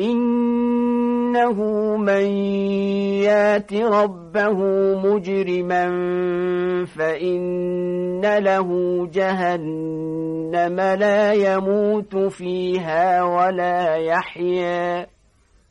إنه من يات ربه مجرما فإن له جهنم لا يموت فيها ولا يحيا.